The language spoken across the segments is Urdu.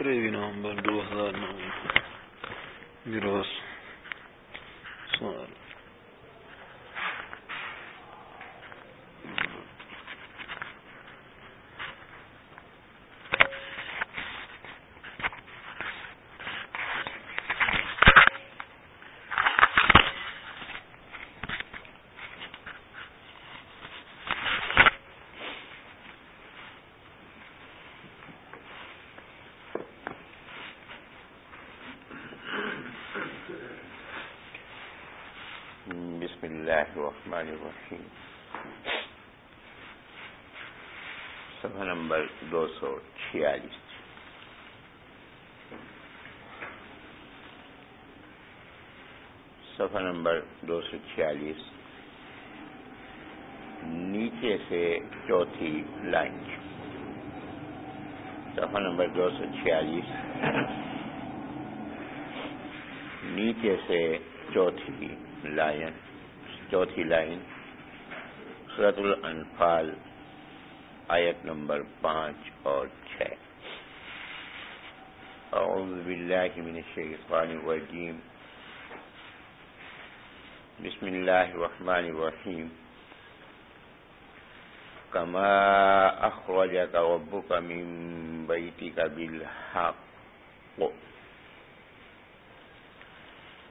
تریوی نومبر دو ہزار نو گروس سوال بسم الله الرحمن الرحیم. صفحہ نمبر دو سو چھیالیس. صفحہ نمبر دو سو چھیالیس. نیچے سے چوتھی لائن. صفحہ نمبر دو سو چھیالیس. نیچے سے چوتھی لائن. چوتھی لائن سورت الانفال، آیت نمبر پانچ اور چھ۔ اعوذ باللہ من الشیطان الرجیم۔ بسم اللہ الرحمن الرحیم۔ کما اخرجک ربک من بیتک بالحق۔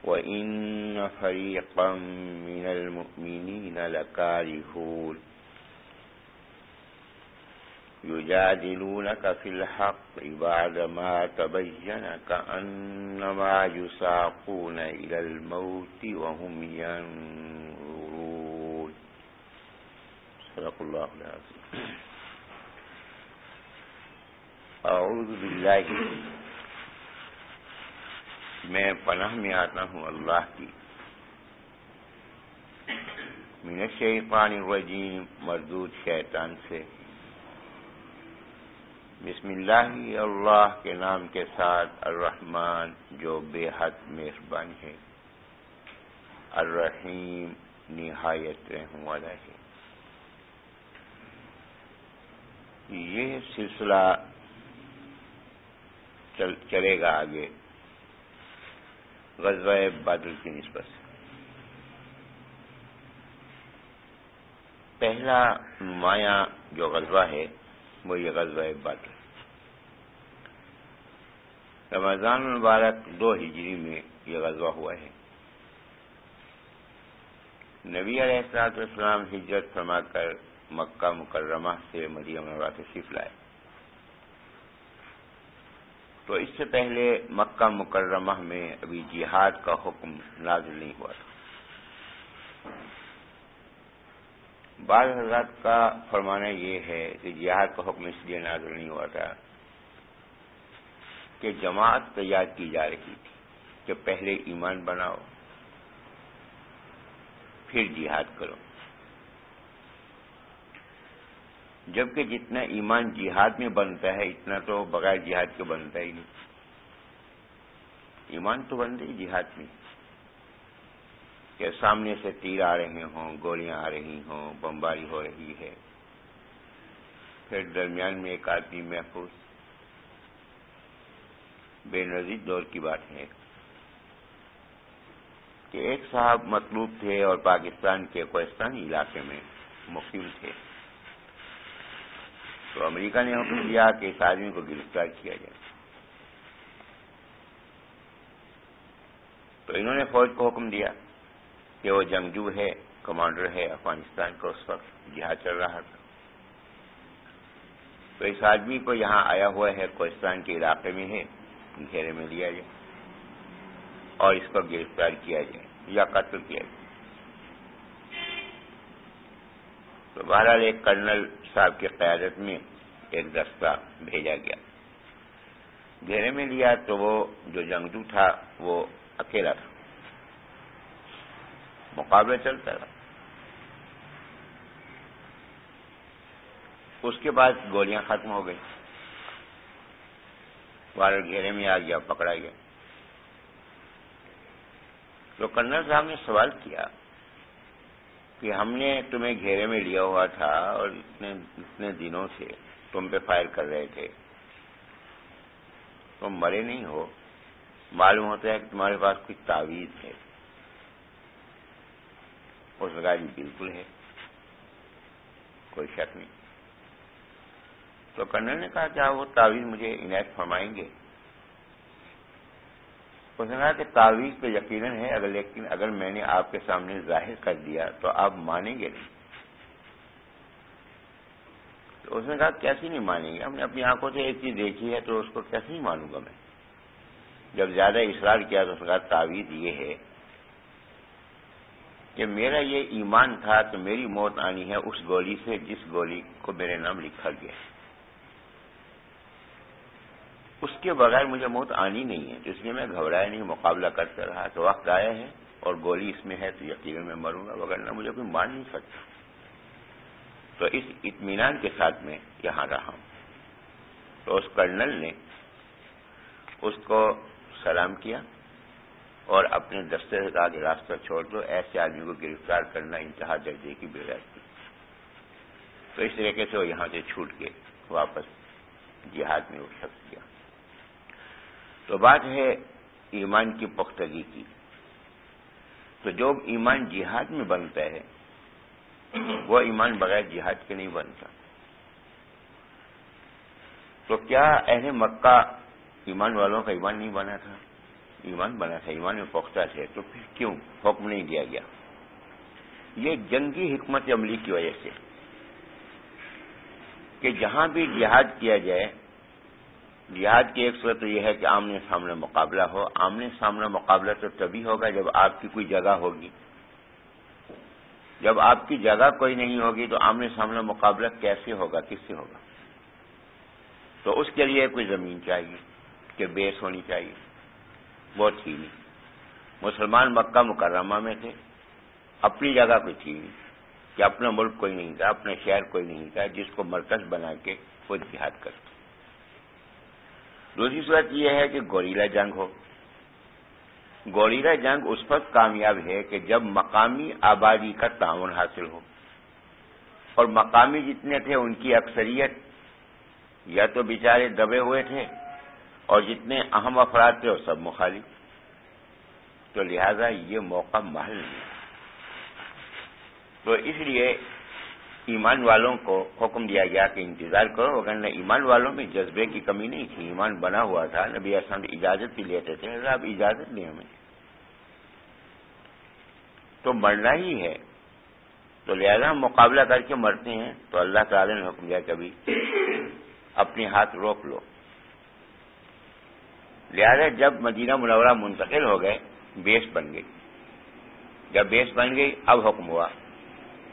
وَإِنَّ فَرِيقًا مِّنَ الْمُؤْمِنِينَ لَكَارِهُونَ يُجَادِلُونَكَ فِي الْحَقِّ بَعْدَمَا تَبَيَّنَ كَأَنَّمَا يُسَاقُونَ إِلَى الْمَوْتِ وَهُمْ يَنظُرُونَ صدق الله العظيم. أعوذ بالله میں پناہ میں آتا ہوں اللہ کی۔ من الشیطان الرجیم، مردود شیطان سے۔ بسم اللہ اللہ کے نام کے ساتھ الرحمن جو بے حد مہربان ہے۔ الرحیم، نہایت رحم والا ہے۔ یہ سلسلہ چلے گا آگے۔ غزوہ بدر کی نسبت سے۔ پہلا نمایاں جو غزوہ ہے، وہ یہ غزوہ بدر۔ رمضان المبارک دو ہجری میں یہ غزوہ ہوا ہے۔ نبی علیہ السلاط اسلام ہجرت فرما کر مکہ مکرمہ سے مدینہ تشریف لائے۔ تو اس سے پہلے مکہ مکرمہ میں ابھی جہاد کا حکم نازل نہیں ہوا تھا۔ بعض حضرات کا فرمانا یہ ہے کہ جہاد کا حکم اس لیے نازل نہیں ہوا تھا کہ جماعت تیار کی جا رہی تھی کہ پہلے ایمان بناؤ، پھر جہاد کرو۔ جبکہ جتنا ایمان جہاد میں بنتا ہے، اتنا تو بغیر جہاد کے بنتا ہی نہیں۔ ایمان تو بنتے ہی جہاد میں۔ کہ سامنے سے تیر آ رہے ہوں، گولیاں آ رہی ہوں، بمباری ہو رہی ہے۔ پھر درمیان میں ایک آدمی محفوظ۔ بے نظیر دور کی بات ہے۔ کہ ایک صاحب مطلوب تھے اور پاکستان کے کوستانی علاقے میں مقیم تھے۔ تو امریکہ نے حکم دیا کہ اس آدمی کو گرفتار کیا جائے۔ تو انہوں نے فوج کو حکم دیا کہ وہ جنگجو ہے، کمانڈر ہے، افغانستان کا اس وقت جہاد چل رہا تھا۔ تو اس آدمی کو یہاں آیا ہوا ہے کوستان کے علاقے میں ہے، گھیرے میں لیا جائے اور اس کو گرفتار کیا جائے یا قتل کیا جائے۔ تو بہرحال ایک کرنل صاحب کی قیادت میں ایک دستہ بھیجا گیا۔ گھیرے میں لیا تو وہ جو جنگجو تھا وہ اکیلا تھا۔ مقابلہ چلتا رہا۔ اس کے بعد گولیاں ختم ہو گئی والر گھیرے میں آ گیا، پکڑا گیا۔ تو کرنل صاحب نے سوال کیا کہ ہم نے تمہیں گھیرے میں لیا ہوا تھا اور اتنے اتنے دنوں سے تم پہ فائر کر رہے تھے۔ تم مرے نہیں ہو۔ معلوم ہوتا ہے کہ تمہارے پاس کچھ تعویذ ہے۔ اس نے کہا جی بالکل ہے۔ کوئی شک نہیں۔ تو کرنل نے کہا، کیا وہ تعویذ مجھے عنایت فرمائیں گے؟ اس نے کہا کہ تعویذ پہ یقیناً ہے، اگر لیکن اگر میں نے آپ کے سامنے ظاہر کر دیا تو آپ مانیں گے نہیں؟ تو اس نے کہا، کیسے نہیں مانیں گے؟ ہم نے اپنی آنکھوں سے ایک چیز دیکھی ہے تو اس کو کیسے نہیں مانوں گا میں؟ جب زیادہ اصرار کیا تو اس کا تعویذ یہ ہے کہ میرا یہ ایمان تھا تو میری موت آنی ہے اس گولی سے جس گولی کو میرے نام لکھا گیا ہے۔ اس کے بغیر مجھے موت آنی نہیں ہے اس لیے میں گھبرایا نہیں، مقابلہ کرتا رہا۔ تو وقت آیا ہے اور گولی اس میں ہے، تو یقیناً میں مروں گا وغیرہ مجھے کوئی مار نہیں سکتا۔ تو اس اطمینان کے ساتھ میں یہاں رہا ہوں۔ تو اس کرنل نے اس کو سلام کیا اور اپنے دستے سے کہا کہ راستہ چھوڑ دو، ایسے آدمی کو گرفتار کرنا انتہا درجے کی بے تھی تو اس طریقے سے وہ یہاں سے چھوٹ کے واپس جہاد میں اٹھ گیا تو بات ہے ایمان کی پختگی کی۔ تو جو ایمان جہاد میں بنتا ہے، وہ ایمان بغیر جہاد کے نہیں بنتا۔ تو کیا اہل مکہ ایمان والوں کا ایمان نہیں بنا تھا؟ ایمان بنا تھا، ایمان میں پختہ تھے۔ تو پھر کیوں حکم نہیں دیا گیا؟ یہ جنگی حکمت عملی کی وجہ سے کہ جہاں بھی جہاد کیا جائے جہاد کی ایک صورت یہ ہے کہ آمنے سامنے مقابلہ ہو۔ آمنے سامنے مقابلہ تو تبھی ہوگا جب آپ کی کوئی جگہ ہوگی۔ جب آپ کی جگہ کوئی نہیں ہوگی تو آمنے سامنے مقابلہ کیسے ہوگا؟ کس سے ہوگا؟ تو اس کے لیے کوئی زمین چاہیے کہ بیس ہونی چاہیے۔ وہ تھی نہیں۔ مسلمان مکہ مکرمہ میں تھے۔ اپنی جگہ کوئی تھی نہیں۔ کہ اپنا ملک کوئی نہیں تھا، اپنا شہر کوئی نہیں تھا، جس کو مرکز بنا کے وہ جہاد کرتے۔ دوسری صورت یہ ہے کہ گوریلا جنگ ہو۔ گوریلا جنگ اس وقت کامیاب ہے کہ جب مقامی آبادی کا تعاون حاصل ہو۔ اور مقامی جتنے تھے ان کی اکثریت یا تو بیچارے دبے ہوئے تھے اور جتنے اہم افراد تھے وہ سب مخالف۔ تو لہذا یہ موقع محل نہیں۔ تو اس لیے ایمان والوں کو حکم دیا گیا کہ انتظار کرو، اگر ایمان والوں میں جذبے کی کمی نہیں تھی، ایمان بنا ہوا تھا، نبی اسلام اجازت بھی لیتے تھے آپ اجازت دیں ہمیں۔ تو مرنا ہی ہے۔ تو لہذا ہم مقابلہ کر کے مرتے ہیں، تو اللہ تعالی نے حکم دیا کبھی اپنے ہاتھ روک لو۔ لہذا جب مدینہ منورہ منتقل ہو گئے، بیس بن گئی۔ جب بیس بن گئی، اب حکم ہوا۔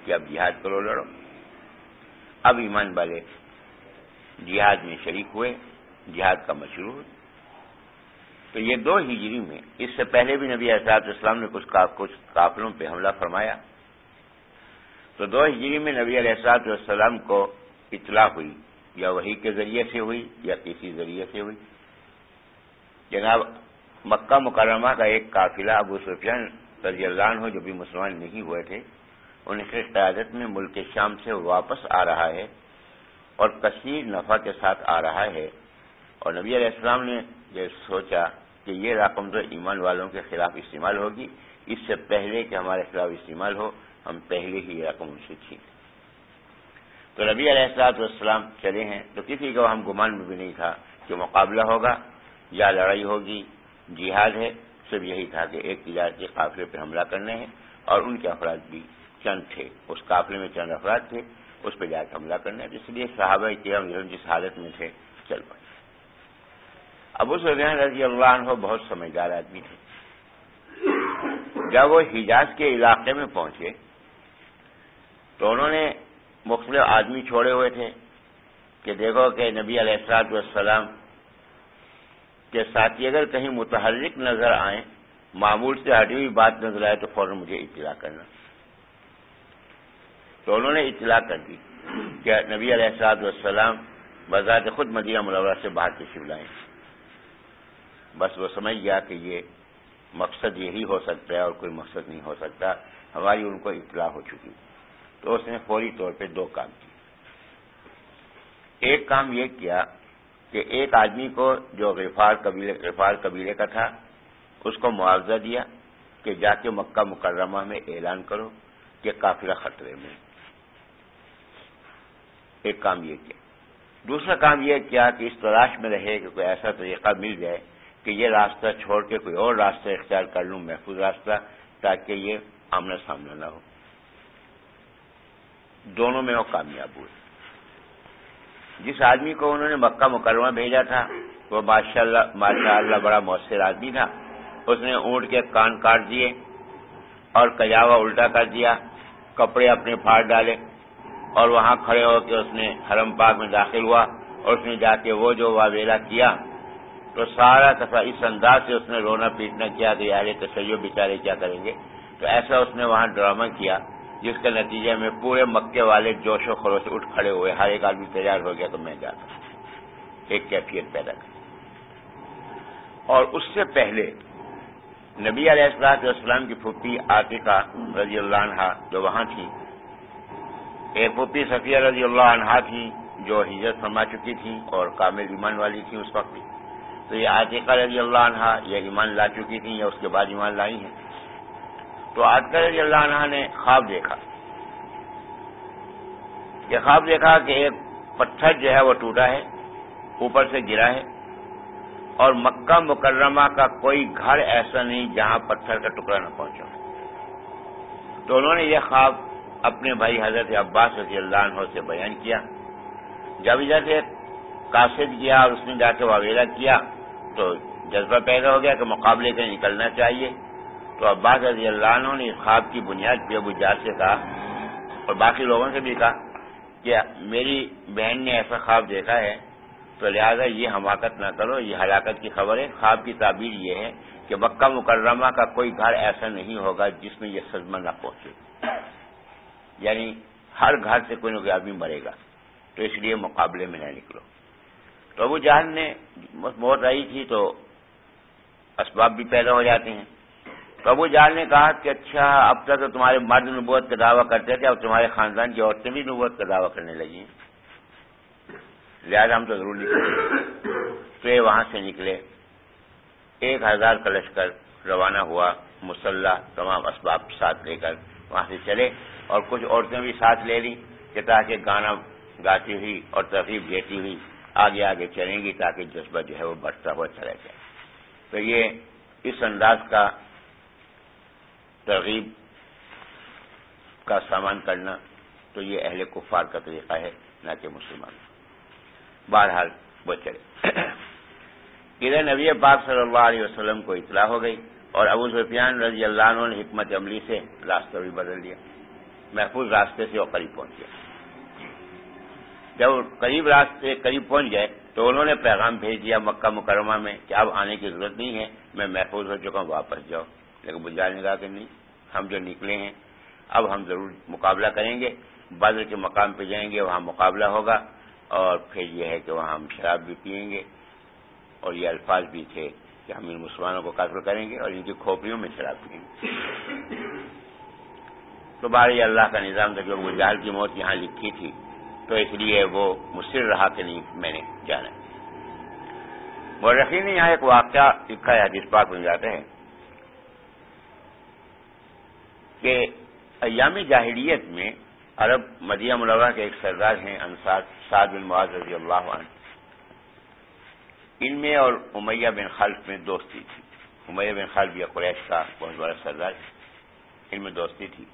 کہ اب جہاد کرو، لڑو۔ اب ایمان والے جہاد میں شریک ہوئے، جہاد کا مشروع۔ تو یہ دو ہجری میں، اس سے پہلے بھی نبی احساط اسلام نے کچھ کچھ قافلوں پہ حملہ فرمایا۔ تو دو ہجری میں نبی علیہ السلاط والسلام کو اطلاع ہوئی، یا وہی کے ذریعے سے ہوئی، یا کسی ذریعے سے ہوئی۔ جناب، مکہ مکرمہ کا ایک قافلہ ابو سفیان رضی اللہ عنہ جو بھی مسلمان نہیں ہوئے تھے ان کی قیادت میں ملک شام سے واپس آ رہا ہے اور کثیر نفع کے ساتھ آ رہا ہے۔ اور نبی علیہ السلام نے یہ سوچا کہ یہ رقم تو ایمان والوں کے خلاف استعمال ہوگی۔ اس سے پہلے کہ ہمارے خلاف استعمال ہو، ہم پہلے ہی یہ رقم ان سے چھین تو نبی علیہ السلاط والسلام چلے ہیں۔ تو کسی کو ہم گمان میں بھی نہیں تھا کہ مقابلہ ہوگا یا لڑائی ہوگی۔ جہاد ہے، صرف یہی تھا کہ ایک تجارتی قافلے پہ حملہ کرنے ہیں اور ان کے افراد بھی چند تھے۔ اس قافلے میں چند افراد تھے۔ اس پہ جا کے حملہ کرنا اس لیے صحابہ کرام جس حالت میں تھے، چل پڑے۔ ابو سفیان رضی اللہ عنہ بہت سمجھدار آدمی تھے۔ جب وہ حجاز کے علاقے میں پہنچے، تو انہوں نے مختلف آدمی چھوڑے ہوئے تھے کہ دیکھو کہ نبی علیہ السلاط والسلام کے ساتھی اگر کہیں متحرک نظر آئیں، معمول سے ہٹی ہوئی بات نظر آئے تو فوراً مجھے اطلاع کرنا۔ تو انہوں نے اطلاع کر دی کہ نبی علیہ السلاط والسلام بذات خود مدینہ ملورہ سے باہر تشریف لائیں بس وہ سمجھ گیا کہ یہ مقصد یہی ہو سکتا ہے اور کوئی مقصد نہیں ہو سکتا۔ ہماری ان کو اطلاع ہو چکی۔ تو اس نے فوری طور پہ دو کام کیے۔ ایک کام یہ کیا کہ کہ ایک آدمی کو جو غفار قبیلے غفار قبیلے کا تھا، اس کو معاوضہ دیا کہ جا کے مکہ مکرمہ میں اعلان کرو کہ قافلہ خطرے میں ایک کام یہ کیا۔ دوسرا کام یہ کیا کہ اس تلاش میں رہے کہ کوئی ایسا طریقہ مل جائے کہ یہ راستہ چھوڑ کے کوئی اور راستہ اختیار کر لوں، محفوظ راستہ، تاکہ یہ آمنا سامنا نہ ہو۔ دونوں میں وہ کامیاب ہوئے۔ جس آدمی کو انہوں نے مکہ مکرمہ بھیجا تھا، وہ ماشاء اللہ ماشاء اللہ بڑا مؤثر آدمی تھا۔ اس نے اونٹ کے کان کاٹ دیے اور کجاوا الٹا کر دیا، کپڑے اپنے پھاڑ ڈالے۔ اور وہاں کھڑے ہو کے اس نے حرم پاک میں داخل ہوا اور اس نے جا کے وہ جو واویلا کیا تو سارا دفعہ اس انداز سے اس نے رونا پیٹنا کیا کہ یار تشیع بیچارے کیا کریں گے۔ تو ایسا اس نے وہاں ڈرامہ کیا جس کے نتیجے میں پورے مکے والے جوش و خروش اٹھ کھڑے ہوئے۔ ہر ایک آدمی تیار ہو گیا تو میں جاتا ایک کیفیت پیدا کر۔ اور اس سے پہلے نبی علیہ السلاط والسلام کی پھوپھی عاطقہ رضی اللہ عنہ جو وہاں تھی ایک پھوپھی صفیہ رضی اللہ عنہا تھی، جو ہجرت فرما چکی تھی اور کامل ایمان والی تھی اس وقت۔ تو یہ عاطقہ رضی اللہ عنہ یہ ایمان لا چکی تھی یا اس کے بعد ایمان لائی ہیں۔ تو عاطقہ رضی اللہ عنہ نے خواب دیکھا۔ یہ خواب دیکھا کہ ایک پتھر جو ہے وہ ٹوٹا ہے، اوپر سے گرا ہے اور مکہ مکرمہ کا کوئی گھر ایسا نہیں جہاں پتھر کا ٹکڑا نہ پہنچا۔ تو انہوں نے یہ خواب اپنے بھائی حضرت عباس رضی اللہ عنہ سے بیان کیا۔ جب ادھر سے قاصد کیا اور اس نے جا کے واویلا کیا تو جذبہ پیدا ہو گیا کہ مقابلے کے نکلنا چاہیے۔ تو عباس رضی اللہ عنہ نے اس خواب کی بنیاد پہ ابو جاد سے کہا اور باقی لوگوں سے بھی کہا کہ میری بہن نے ایسا خواب دیکھا ہے تو لہذا یہ حماقت نہ کرو، یہ ہلاکت کی خبر ہے۔ خواب کی تعبیر یہ ہے کہ مکہ مکرمہ کا کوئی گھر ایسا نہیں ہوگا جس میں یہ صدمہ نہ پہنچے۔ یعنی ہر گھر سے کوئی نہ کوئی آدمی مرے گا۔ تو اس لیے مقابلے میں نہ نکلو۔ تو ابو جہان نے موت آئی تھی تو اسباب بھی پیدا ہو جاتے ہیں۔ تو ابو جہان نے کہا کہ اچھا اب تک تو تمہارے مرد نبوت کا دعویٰ کرتے تھے، اب تمہارے خاندان کی عورتیں بھی نبوت کا دعویٰ کرنے لگی ہیں۔ لہٰذا ہم تو ضرور نکلے تو یہ وہاں سے نکلے۔ ایک ہزار کا لشکر روانہ ہوا، مسلح تمام اسباب ساتھ لے کر وہاں سے چلے۔ اور کچھ عورتیں بھی ساتھ لے لی کہ تاکہ گانا گاتی ہوئی اور ترغیب دیتی ہوئی آگے آگے چلیں گی تاکہ جذبہ جو ہے وہ بڑھتا ہوا چلا جائے۔ تو یہ اس انداز کا ترغیب کا سامان کرنا تو یہ اہل کفار کا طریقہ ہے، نہ کہ مسلمان۔ بہرحال وہ چلے۔ ادھر نبی پاک صلی اللہ علیہ وسلم کو اطلاع ہو گئی اور ابو سفیان رضی اللہ عنہ نے حکمت عملی سے راستہ بھی بدل دیا۔ محفوظ راستے سے وہ قریب پہنچ گیا جب قریب راستے قریب پہنچ گئے تو انہوں نے پیغام بھیج دیا مکہ مکرمہ میں کہ اب آنے کی ضرورت نہیں ہے، میں محفوظ ہو چکا ہوں، واپس جاؤ۔ لیکن بجال نے کہا کہ نہیں، ہم جو نکلے ہیں، اب ہم ضرور مقابلہ کریں گے۔ بدر کے مقام پہ جائیں گے، وہاں مقابلہ ہوگا۔ اور پھر یہ ہے کہ وہاں ہم شراب بھی پئیں گے۔ اور یہ الفاظ بھی تھے کہ ہم ان مسلمانوں کو قتل کریں گے اور ان کی کھوپڑیوں میں شراب پئیں گے۔ تو بارے اللہ کا نظام تھا کہ وہ جال کی موت یہاں لکھی تھی، تو اس لیے وہ مصر رہا کہ نہیں، میں نے جانا مرخی نے یہاں ایک واقعہ لکھا ہے جس پاک بن جاتے ہیں۔ کہ ایام جاہلیت میں عرب مدیہ ملغہ کے ایک سردار ہیں، انصار سعد بن معاذ رضی اللہ عنہ۔ ان میں اور امیہ بن خلف میں دوستی تھی۔ امیہ بن خلف یا قریش کا بہت بڑا سردار ان میں دوستی تھی۔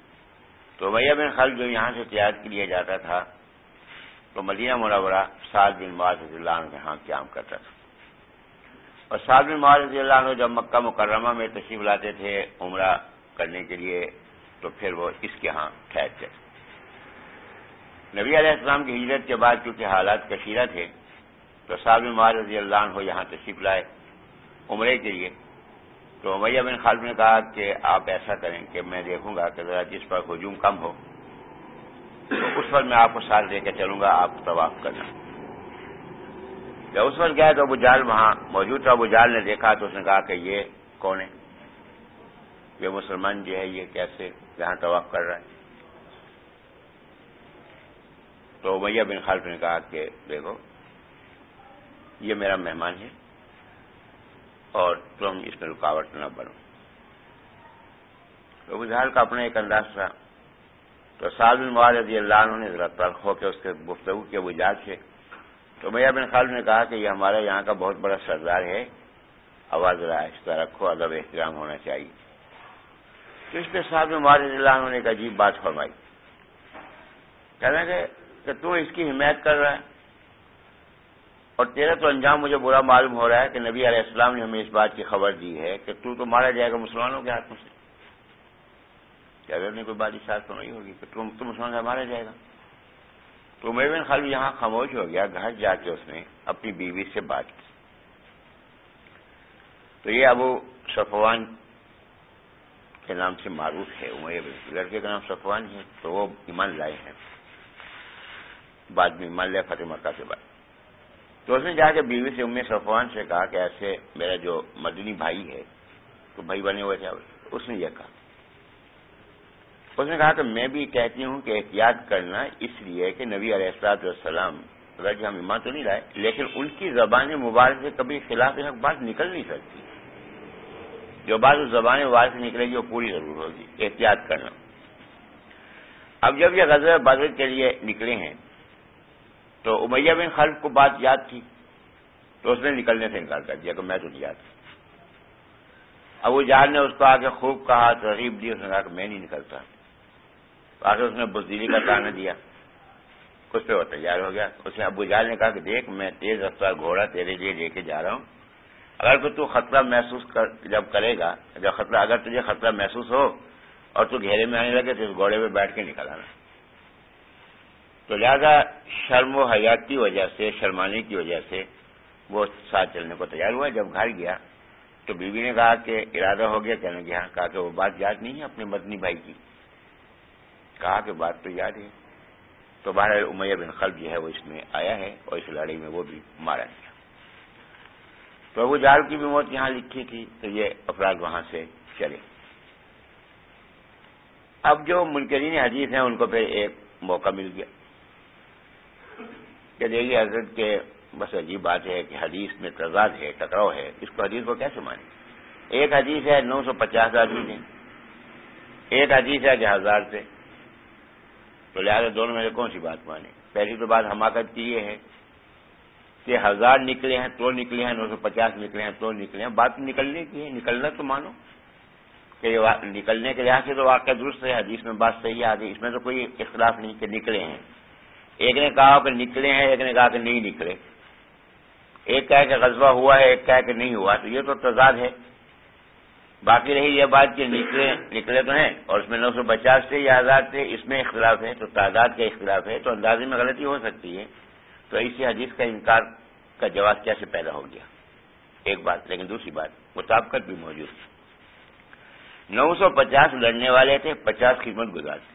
تو امیہ بن خلف جو یہاں سے تجارت کے لیے جاتا تھا، تو مدینہ منورہ سعد بن معاذ رضی اللہ عنہ کے ہاں قیام کرتا تھا۔ اور سعد بن معاذ رضی اللہ عنہ جب مکہ مکرمہ میں تشریف لاتے تھے، عمرہ کرنے کے لیے، تو پھر وہ اس کے ہاں ٹھہرتے نبی علیہ السلام کی ہجرت کے بعد چونکہ حالات کشیرہ تھے، تو صاحب مار رضی اللہ عنہ یہاں تشریف لائے عمرے کے لیے۔ تو میہ بن خالد نے کہا کہ آپ ایسا کریں کہ میں دیکھوں گا کہ ذرا جس پر ہجوم کم ہو، تو اس پر میں آپ کو ساتھ لے کے چلوں گا، آپ طواف کرنا جب اس وقت گیا تو ابو جال وہاں موجود تھا۔ ابو جال نے دیکھا تو اس نے کہا کہ یہ کون ہے؟ یہ مسلمان جو ہے، یہ کیسے یہاں طواف کر رہا ہے؟ تو میہ بن خالف نے کہا کہ دیکھو، یہ میرا مہمان ہے۔ اور تم اس میں رکاوٹ نہ بنو۔ تو بجھال کا اپنا ایک انداز تھا۔ تو سعد بن معاذ رضی اللہ عنہ نے ذرا تلخ ہو کے اس کے گفتگو کے وجاد سے تو میاں بن خالد نے کہا کہ یہ ہمارے یہاں کا بہت بڑا سردار ہے۔ آواز ذرا آہستہ رکھو، ادب احترام ہونا چاہیے۔ تو اس پہ صاحب میں معاذ رضی اللہ عنہ نے ایک عجیب بات فرمائی۔ کہنا کہ تو اس کی حمایت کر رہا ہے۔ اور تیرا تو انجام مجھے برا معلوم ہو رہا ہے کہ نبی علیہ السلام نے ہمیں اس بات کی خبر دی ہے کہ تو تو مارا جائے گا مسلمانوں کے ہاتھوں سے۔ کہ اگر نے کوئی بات اشاعت تو نہیں ہوگی کہ تم تو مسلمان مارا جائے گا۔ تو میں بن خالد یہاں خاموش ہو گیا، گھر جا کے اس نے اپنی بیوی سے بات کی۔ تو یہ ابو صفوان کے نام سے معروف ہے لڑکے کا نام صفوان ہے تو وہ ایمان لائے ہیں۔ بعد میں ایمان لائے فتح مکہ سے بعد تو اس نے جا کے بیوی سے ام صفوان سے کہا کہ ایسے میرا جو مدنی بھائی ہے، تو بھائی بنے ہوئے تھے اس نے یہ کہا۔ اس نے کہا کہ میں بھی کہتی ہوں کہ احتیاط کرنا اس لیے کہ نبی علیہ السلاط والسلام اگر ہم ایمان تو نہیں لائے لیکن ان کی زبان مبارک سے کبھی خلاف حق بات نکل نہیں سکتی۔ جو بات اس زبان مبارک سے نکلے گی، وہ پوری ضرور ہوگی، احتیاط کرنا۔ اب جب یہ غزل بدر کے لیے نکلے ہیں تو امیہ بن خلف کو بات یاد تھی تو اس نے نکلنے سے انکار کر دیا کہ میں تو نہیں یاد ابو جہاز نے اس کو آگے خوب کہا، ترغیب دی، اس نے کہا کہ میں نہیں نکلتا۔ آخر اس نے بزدلی کا تانا دیا۔ اس پہ وہ تیار ہو گیا۔ اس نے ابو جال نے کہا کہ دیکھ، میں تیز رفتار گھوڑا تیرے لیے لے کے جا رہا ہوں۔ اگر تو خطرہ محسوس کر، جب کرے گا، جب خطرہ، اگر تجھے خطرہ محسوس ہو اور تو گھیرے میں آنے لگے تو اس گھوڑے پہ بیٹھ کے نکل آنا۔ تو لہذا شرم و حیات کی وجہ سے، شرمانے کی وجہ سے وہ ساتھ چلنے کو تیار ہوا جب گھر گیا تو بیوی نے کہا کہ ارادہ ہو گیا، کہنے گیا ہاں، کہا کہ وہ بات یاد نہیں ہے اپنے مدنی بھائی کی۔ کہا کہ بات تو یاد ہے۔ تو بہر امیہ بن خلب جو ہے وہ اس میں آیا ہے اور اس لڑائی میں وہ بھی مارا گیا۔ تو ابو جال کی بھی موت یہاں لکھی تھی، تو یہ افراد وہاں سے چلے۔ اب جو منکرین حدیث ہیں، ان کو پھر ایک موقع مل گیا۔ کہ دیکھیے حضرت کے بس عجیب بات ہے کہ حدیث میں تضاد ہے، ٹکراؤ ہے، اس کو حدیث کو کیسے مانے ایک حدیث ہے نو سو پچاس آدمی نے ایک حدیث ہے کہ ہزار سے۔ تو لہٰذا دونوں میں سے کون سی بات مانے پہلی تو بات حماقت کی یہ ہے کہ ہزار نکلے ہیں تو نکلے ہیں، نو سو پچاس نکلے ہیں تو نکلے ہیں۔ بات نکلنے کی ہے، نکلنا تو مانو کہ نکلنے کے لحاظ سے تو واقعہ درست ہے، حدیث میں بات صحیح آ گئی اس میں تو کوئی اختلاف نہیں کہ نکلے ہیں۔ ایک نے کہا کہ نکلے ہیں، ایک نے کہا کہ نہیں نکلے۔ ایک کہا کہ غزوہ ہوا ہے، ایک کہا کہ نہیں ہوا۔ تو یہ تو تضاد ہے۔ باقی رہی یہ بات کہ نکلے نکلے تو ہیں اور اس میں نو سو پچاس تھے یا ہزار تھے، اس میں اختلاف ہے، تو تعداد کا اختلاف ہے، تو اندازے میں غلطی ہو سکتی ہے۔ تو اسی حدیث کا انکار کا جواب کیسے پیدا ہو گیا؟ ایک بات، لیکن دوسری بات، مطابقت بھی موجود۔ تھی نو سو پچاس لڑنے والے تھے، پچاس خدمت گزار تھے۔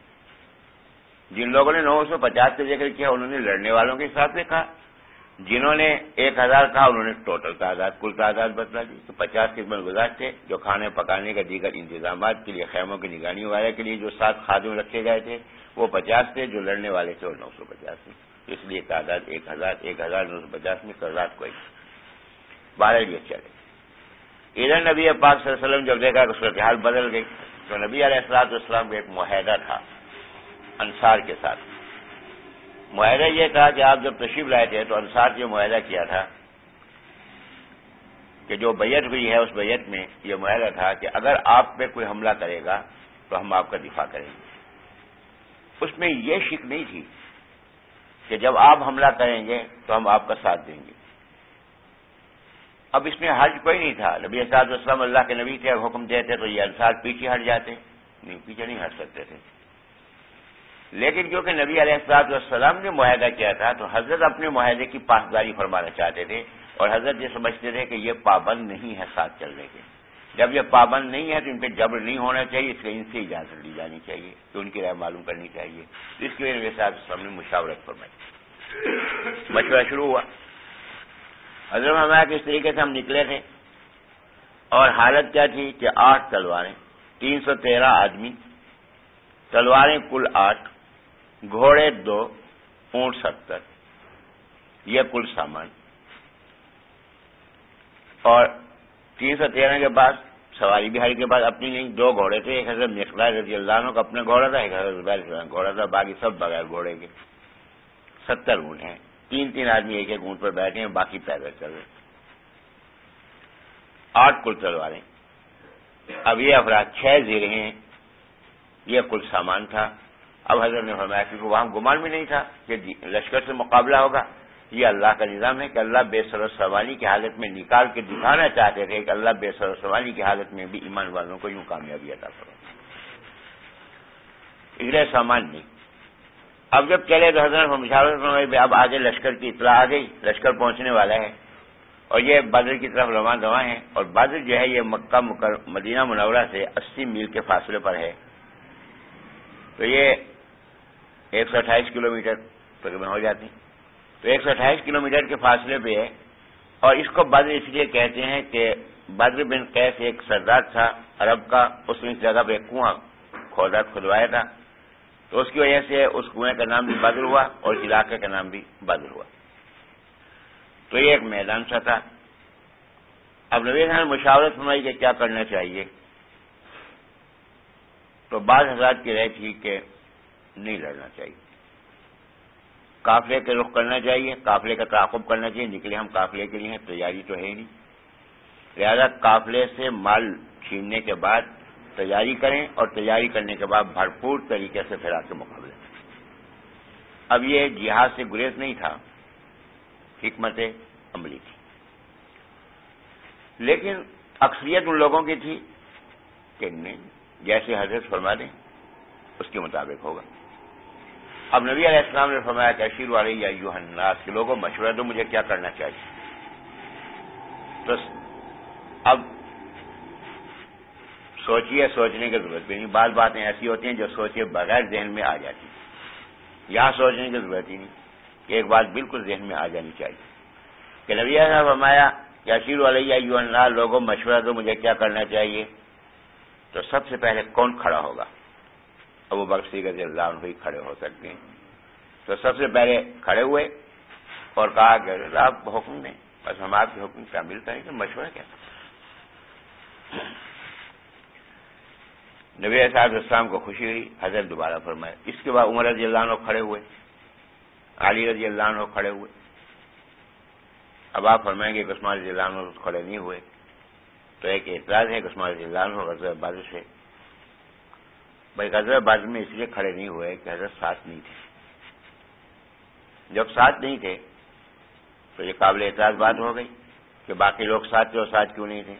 جن لوگوں نے نو سو پچاس کا ذکر کیا، انہوں نے لڑنے والوں کے حساب سے کہا۔ جنہوں نے ایک ہزار کہا، انہوں نے ٹوٹل تعداد، کل تعداد بتلا دی۔ تو پچاس خدمت گزار تھے، جو کھانے پکانے کا دیگر انتظامات کے لیے، خیموں کی نگرانی والے کے لیے جو سات خادم رکھے گئے تھے، وہ پچاس تھے، جو لڑنے والے تھے، وہ نو سو پچاس تھے۔ اس لیے تعداد ایک ہزار ایک ہزار نو سو پچاس میں کل رات کو بارہ لیے چلے اچھا ادھر نبی پاک صلی اللہ علیہ وسلم جب دیکھا کہ صورتحال بدل گئی، تو نبی علیہ السلاط اسلام کا ایک معاہدہ تھا۔ انصار کے ساتھ۔ معاہدہ یہ تھا کہ آپ جب تشریف لائے تھے تو انصار نے معاہدہ کیا تھا کہ جو بیت ہوئی ہے اس بیت میں یہ معاہدہ تھا کہ اگر آپ پہ کوئی حملہ کرے گا تو ہم آپ کا دفاع کریں گے۔ اس میں یہ شک نہیں تھی کہ جب آپ حملہ کریں گے تو ہم آپ کا ساتھ دیں گے۔ اب اس میں حج کوئی نہیں تھا۔ نبی اساد اسلام اللہ کے نبی تھے حکم دیتے تو یہ انصار پیچھے ہٹ جاتے۔ نہیں، پیچھے نہیں ہٹ سکتے تھے۔ لیکن کیونکہ نبی علیہ السلاط والسلام نے معاہدہ کیا تھا، تو حضرت اپنے معاہدے کی پاسداری فرمانا چاہتے تھے اور حضرت یہ سمجھتے تھے کہ یہ پابند نہیں ہے ساتھ چلنے کے۔ جب یہ پابند نہیں ہے تو ان پہ جبر نہیں ہونا چاہیے، اس لیے ان سے اجازت لی جانی چاہیے کہ ان کی رائے معلوم کرنی چاہیے۔ اس کی وجہ سے آپ نے مشاورت فرمائی۔ مشورہ شروع ہوا۔ حضرت ہمارا کس طریقے سے ہم نکلے تھے اور حالت کیا تھی کہ آٹھ تلواریں، تین سو تیرہ آدمی، تلواریں کل آٹھ گھوڑے دو اونٹ ستر یہ کل سامان۔ اور تین سو تیرہ کے بعد سواری بہاری کے بعد اپنی نہیں، دو گھوڑے تھے، ایک حضرت مخلا رضی اللہ عنہ کا اپنا گھوڑا تھا، ایک حضرت گھوڑا تھا، باقی سب بغیر گھوڑے کے۔ ستر اونٹ ہیں۔ تین تین آدمی ایک ایک اونٹ پر بیٹھے ہیں، باقی پیدل چل رہے آٹھ کل تلواریں۔ اب یہ افراد چھ زیرے ہیں۔ یہ کل سامان تھا۔ اب حضرت نے فرمایا کیونکہ وہاں گمان بھی نہیں تھا کہ جی- لشکر سے مقابلہ ہوگا۔ یہ اللہ کا نظام ہے کہ اللہ بے سر سوانی کی حالت میں نکال کے دکھانا چاہتے تھے کہ اللہ بے سر سوانی کی حالت میں بھی ایمان والوں کو یوں کامیابی عطا کرو اگلے سامان نہیں۔ اب جب چلے تو حضرت مشاورت اب آگے لشکر کی اطلاع آ گئی۔ لشکر پہنچنے والا ہے۔ اور یہ بادل کی طرف رواں دواں ہیں۔ اور بادل جو ہے یہ مکہ مدینہ منورہ سے اسی میل کے فاصلے پر ہے۔ تو یہ ایک سو اٹھائیس کلو میٹر تقریباً ہو جاتی تو ایک سو اٹھائیس کلو میٹر کے فاصلے پہ ہے اور اس کو بدر اس لیے کہتے ہیں کہ بدر بن قیس ایک سردار تھا، عرب کا اس نے اس جگہ پہ ایک کنواں کھودا، کھدوایا تھا۔ تو اس کی وجہ سے اس کنویں کا نام بھی بدر ہوا اور اس علاقے کا نام بھی بدر ہوا۔ تو یہ ایک میدان سا تھا۔ اب نوید خان مشاورت سنائی کہ کیا کرنا چاہیے؟ تو بعض حضرات کی رائے تھی کہ نہیں لڑنا چاہیے۔ قافلے کے رخ کرنا چاہیے، قافلے کا تعاقب کرنا چاہیے، نکلے ہم قافلے کے لیے، تیاری تو ہے ہی نہیں۔ لہذا قافلے سے مال چھیننے کے بعد تیاری کریں اور تیاری کرنے کے بعد بھرپور طریقے سے پھر کے مقابلے۔ اب یہ جہاد سے گریز نہیں تھا، حکمت عملی تھی۔ لیکن اکثریت ان لوگوں کی تھی کہ نہیں، جیسے حضرت فرما دیں، اس کے مطابق ہوگا۔ اب نبی علیہ السلام نے فرمایا کہ اشیر والے یا یو الناس کے لوگوں، مشورہ دو مجھے کیا کرنا چاہیے؟ تو اب سوچیے، سوچنے کی ضرورت بھی نہیں۔ بعض باتیں ایسی ہوتی ہیں جو سوچے بغیر ذہن میں آ جاتی ہیں۔ یہاں سوچنے کی ضرورت ہی نہیں کہ ایک بات بالکل ذہن میں آ جانی چاہیے۔ کہ نبی صاحب فرمایا کہ اشیر علیہ یو اللہ لوگوں، مشورہ دو مجھے کیا کرنا چاہیے؟ تو سب سے پہلے کون کھڑا ہوگا؟ ابو بخشی کا اللہ عنہ ہی کھڑے ہو سکتے ہیں۔ تو سب سے پہلے کھڑے ہوئے اور کہا کہ آپ حکم دیں بس ہم آپ کے حکم کیا ملتا ہے کہ مشورہ کیا۔ نبی صاحب اسلام کو خوشی ہوئی، حضرت دوبارہ فرمائے اس کے بعد عمر رضی اللہ عنہ کھڑے ہوئے، علی رضی اللہ عنہ کھڑے ہوئے۔ اب آپ فرمائیں گے کہ عثمان رضی اللہ عنہ کھڑے نہیں ہوئے۔ تو ایک اعتراض ہے کہ عثمان رضی اللہ عنہ غزل بازش ہے بھائی غزل بازی میں اس لیے کھڑے نہیں ہوئے کہ حضرت ساتھ نہیں تھے۔ جب ساتھ نہیں تھے، تو یہ قابل اعتراض بات ہو گئی کہ باقی لوگ ساتھ تھے اور ساتھ کیوں نہیں تھے۔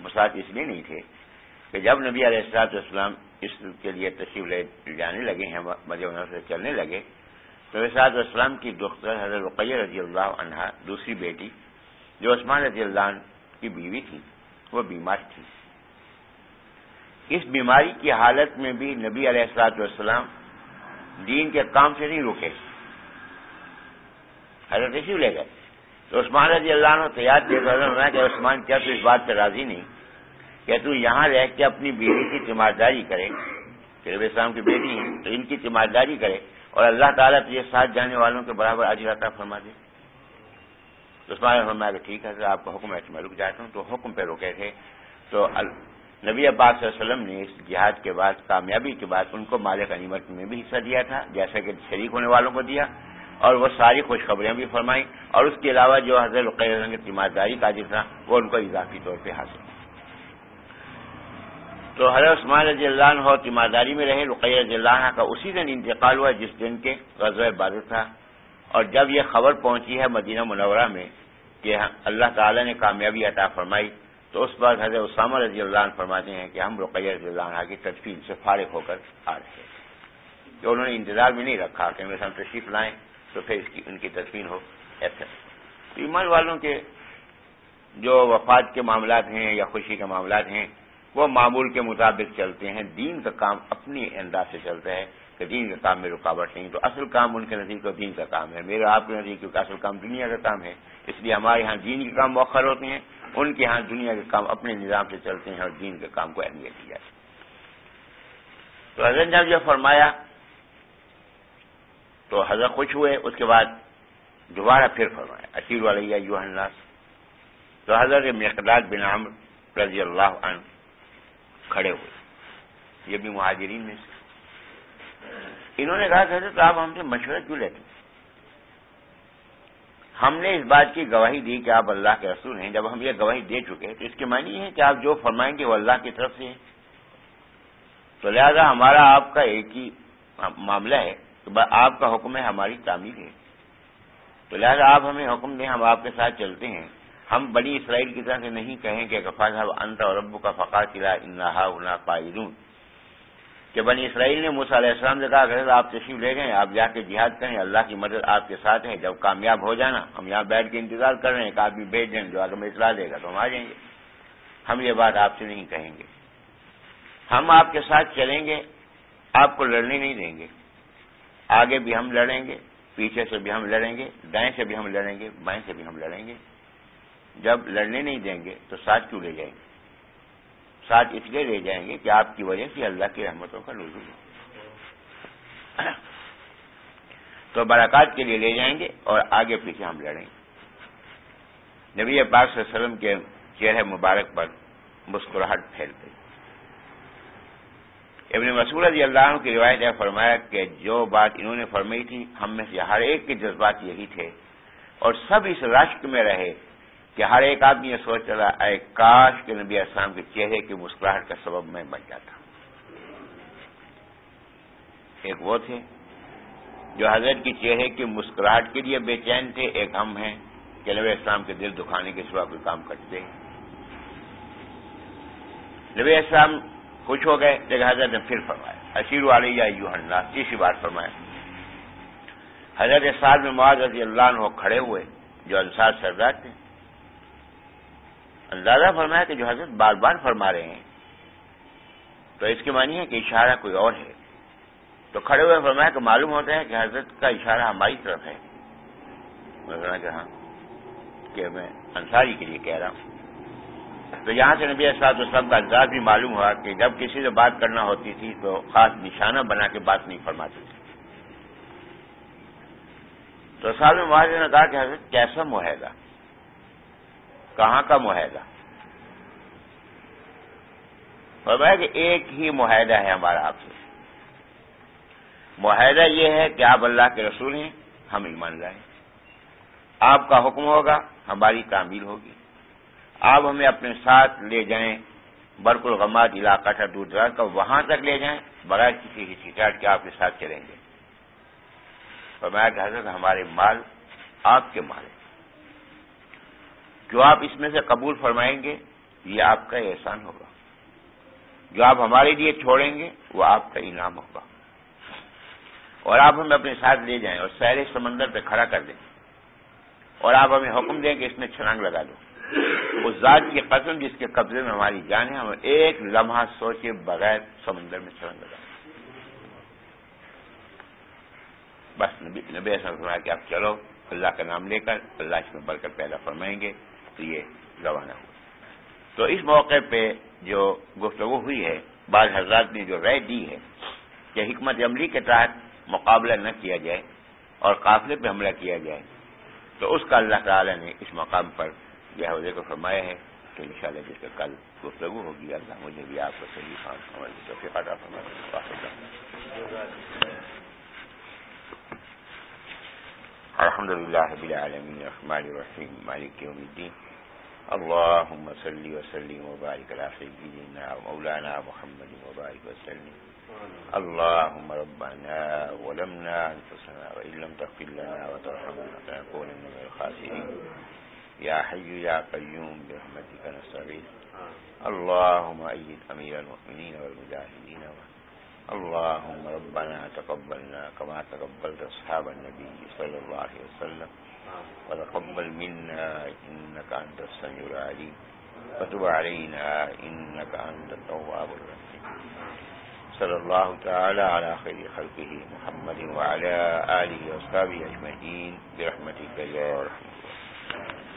وہ ساتھ اس لیے نہیں تھے کہ جب نبی علیہ السلاط اسلام اس کے لیے تشریف لے جانے لگے ہیں، مجھے سے چلنے لگے، تو صاحب اسلام کی دختر حضرت رقیہ رضی اللہ عنہا دوسری بیٹی جو عثمان رضی اللہ عنہ کی بیوی تھی، وہ بیمار تھی۔ اس بیماری کی حالت میں بھی نبی علیہ السلاط والسلام دین کے کام سے نہیں رکے حضرت اسی لے گئے۔ تو عثمان رضی اللہ عنہ تیار دے کر کہ عثمان، کیا تو اس بات سے راضی نہیں؟ کہ تو یہاں رہ کے اپنی بیوی کی تیمارداری کرے؟ کہ رب اسلام کی بیٹی ہیں، تو ان کی تیمارداری کرے اور اللہ تعالیٰ تجھے ساتھ جانے والوں کے برابر آج رہتا فرما دے۔ تو عثمان فرمایا کہ ٹھیک ہے آپ کا حکم ہے میں رک جاتا ہوں۔ تو حکم پہ رکے تھے۔ تو نبی عباس صلی اللہ علیہ وسلم نے اس جہاد کے بعد، کامیابی کے بعد ان کو مالک غنیمت میں بھی حصہ دیا تھا، جیسا کہ شریک ہونے والوں کو دیا، اور وہ ساری خوشخبریاں بھی فرمائیں۔ اور اس کے علاوہ جو حضرت رقیہ تیمارداری کا جو تھا، وہ ان کو اضافی طور پہ حاصل۔ تو حضرت عثمان رضی اللہ عنہ تیمارداری میں رہے رقیہ رضی اللہ عنہ کا اسی دن انتقال ہوا، جس دن کے غزوہ بادر تھا۔ اور جب یہ خبر پہنچی ہے مدینہ منورہ میں کہ اللہ تعالی نے کامیابی عطا فرمائی تو اس بعد حضرت اسامہ رضی اللہ عنہ فرماتے ہیں کہ ہم رقیہ رضی اللہ عنہ کی تدفین سے فارغ ہو کر آ رہے کہ انہوں نے انتظار بھی نہیں رکھا کہ میرے ساتھ تشریف لائیں تو پھر اس کی ان کی تدفین ہو ایسے تو ایمان والوں کے جو وفات کے معاملات ہیں یا خوشی کے معاملات ہیں، وہ معمول کے مطابق چلتے ہیں۔ دین کا کام اپنی انداز سے چلتا ہے کہ دین کے کام میں رکاوٹ نہیں، تو اصل کام ان کے نزدیک تو دین کا کام ہے۔ میرا آپ کے نزدیک، کیونکہ اصل کام دنیا کا کام ہے، اس لیے ہمارے یہاں دین کے کام مؤخر ہوتے ہیں۔ ان کے ہاں دنیا کے کام اپنے نظام سے چلتے ہیں اور دین کے کام کو اہمیت دی جاتی تو حضرت جب فرمایا، تو حضرت خوش ہوئے۔ اس کے بعد دوبارہ پھر فرمایا اشیر والیہ یو الناس. تو حضرت مقداد بن عمر رضی اللہ عنہ کھڑے ہوئے۔ یہ بھی مہاجرین میں سے۔ انہوں نے کہا کہ حضرت آپ ہم سے مشورہ کیوں لیتے ہم نے اس بات کی گواہی دی کہ آپ اللہ کے رسول ہیں۔ جب ہم یہ گواہی دے چکے تو اس کے معنی یہ ہے کہ آپ جو فرمائیں گے وہ اللہ کی طرف سے ہیں تو لہذا ہمارا آپ کا ایک ہی معاملہ ہے کہ آپ کا حکم ہے، ہماری تعمیر ہے۔ تو لہذا آپ ہمیں حکم دیں، ہم آپ کے ساتھ چلتے ہیں۔ ہم بڑی اسرائیل کی طرح سے نہیں کہیں کہ کفا صاحب انت اور ربو کا فقا قلعہ انہا قائدون۔ کہ بنی اسرائیل نے موسیٰ علیہ السلام سے کہا کہ آپ تشریف لے گئے، آپ جا کے جہاد کریں، اللہ کی مدد آپ کے ساتھ ہے جب کامیاب ہو جانا، ہم یہاں بیٹھ کے انتظار کر رہے ہیں کہ آدمی بھیج دیں، جو آگے اطلاع دے گا تو ہم آ جائیں گے۔ ہم یہ بات آپ سے نہیں کہیں گے۔ ہم آپ کے ساتھ چلیں گے، آپ کو لڑنے نہیں دیں گے۔ آگے بھی ہم لڑیں گے، پیچھے سے بھی ہم لڑیں گے، دائیں سے بھی ہم لڑیں گے، بائیں سے بھی ہم لڑیں گے۔ جب لڑنے نہیں دیں گے تو ساتھ کیوں لے جائیں گے؟ ساتھ اس لیے لے جائیں گے کہ آپ کی وجہ سے اللہ کی رحمتوں کا نزول ہو۔ تو برکات کے لیے لے جائیں گے اور آگے پیچھے ہم لڑیں گے۔ نبی پاک صلی اللہ علیہ وسلم کے چہرے مبارک پر مسکراہٹ پھیل گئی۔ ابن مسعود رضی اللہ عنہ کی روایت ہے، فرمایا کہ جو بات انہوں نے فرمائی تھی، ہم میں سے ہر ایک کے جذبات یہی تھے اور سب اس رشک میں رہے۔ کہ ہر ایک آدمی یہ سوچ رہا اے کاش کے نبی اسلام کے چہرے کی مسکراہٹ کا سبب میں بن جاتا۔ ایک وہ تھے جو حضرت کی چہرے کی مسکراہٹ کے لیے بے چین تھے، ایک ہم ہیں کہ نبی اسلام کے دل دکھانے کے سوا کوئی کام کرتے۔ نبی اسلام خوش ہو گئے، لیکن حضرت نے پھر فرمایا اشیر علیہ یو اللہ تیسری بات فرمایا۔ حضرت سال میں معاذ رضی اللہ عنہ کھڑے ہوئے، جو انصار سردار تھے اندازہ فرمایا کہ جو حضرت بار بار فرما رہے ہیں، تو اس کے معنی ہے کہ اشارہ کوئی اور ہے۔ تو کھڑے ہوئے فرمایا کہ معلوم ہوتا ہے کہ حضرت کا اشارہ ہماری طرف ہے۔ میں کہ ہاں کہ میں انصاری کے لیے کہہ رہا ہوں۔ تو یہاں سے نبی اسلاد اسلم کا انداز بھی معلوم ہوا کہ جب کسی سے بات کرنا ہوتی تھی تو خاص نشانہ بنا کے بات نہیں فرماتی تھی تو سال میں مہاجر نے کہا کہ حضرت کیسا معاہدہ؟ کہاں کا معاہدہ؟ فرمایا کہ ایک ہی معاہدہ ہے ہمارا آپ سے۔ معاہدہ یہ ہے کہ آپ اللہ کے رسول ہیں، ہم ایمان لائیں۔ آپ کا حکم ہوگا، ہماری تعمیل ہوگی۔ آپ ہمیں اپنے ساتھ لے جائیں، برق الغماد علاقہ تھا دور دراز کا، وہاں تک لے جائیں، بغیر کسی ہچکچاہٹ کے آپ کے ساتھ چلیں گے۔ فرمایا کہ حضرت، ہمارے مال آپ کے مال ہیں۔ جو آپ اس میں سے قبول فرمائیں گے، یہ آپ کا احسان ہوگا۔ جو آپ ہمارے لیے چھوڑیں گے، وہ آپ کا انعام ہوگا۔ اور آپ ہمیں اپنے ساتھ لے جائیں اور سہرے سمندر پہ کھڑا کر دیں۔ اور آپ ہمیں حکم دیں کہ اس میں چھلانگ لگا دو۔ اس ذات کی قسم جس کے قبضے میں ہماری جان ہے، ہم ایک لمحہ سوچے بغیر سمندر میں چھلانگ لگا۔ بس نبی نبی ایسا فرمایا کہ آپ چلو، اللہ کا نام لے کر، اللہ اس میں برکت پیدا فرمائیں گے۔ تو یہ روانہ ہوا۔ تو اس موقع پہ جو گفتگو ہوئی ہے، بعض حضرات نے جو رائے دی ہے کہ حکمت عملی کے تحت مقابلہ نہ کیا جائے اور قافلے پہ حملہ کیا جائے، تو اس کا اللہ تعالی نے اس مقام پر یہ حوضے کو فرمایا ہے کہ ان شاء اللہ جس کا کل گفتگو ہوگی، اللہ مجھے بھی آپ کو صحیح خان الحمد للہ الرحمن الرحیم، مالک یوم الدین۔ اللهم صل وسلم وبارك على سيدنا ومولانا محمد وبارك وسلم. اللهم ربنا ولمنا أنفسنا وإن لم تغفر لنا وترحمنا لنكونن من الخاسرين. يا حي يا قيوم برحمتك نستغيث. اللهم أيد أمير المؤمنين والمجاهدين. اللهم ربنا تقبلنا كما تقبلت أصحاب النبي صلى الله عليه وسلم. وتقبل منا إنك أنت السميع العليم. وتب علينا إنك أنت التواب الرحيم. صلى الله تعالى على خير خلقه محمد وعلى آله وصحبه أجمعين. برحمتك يا رحمة الله.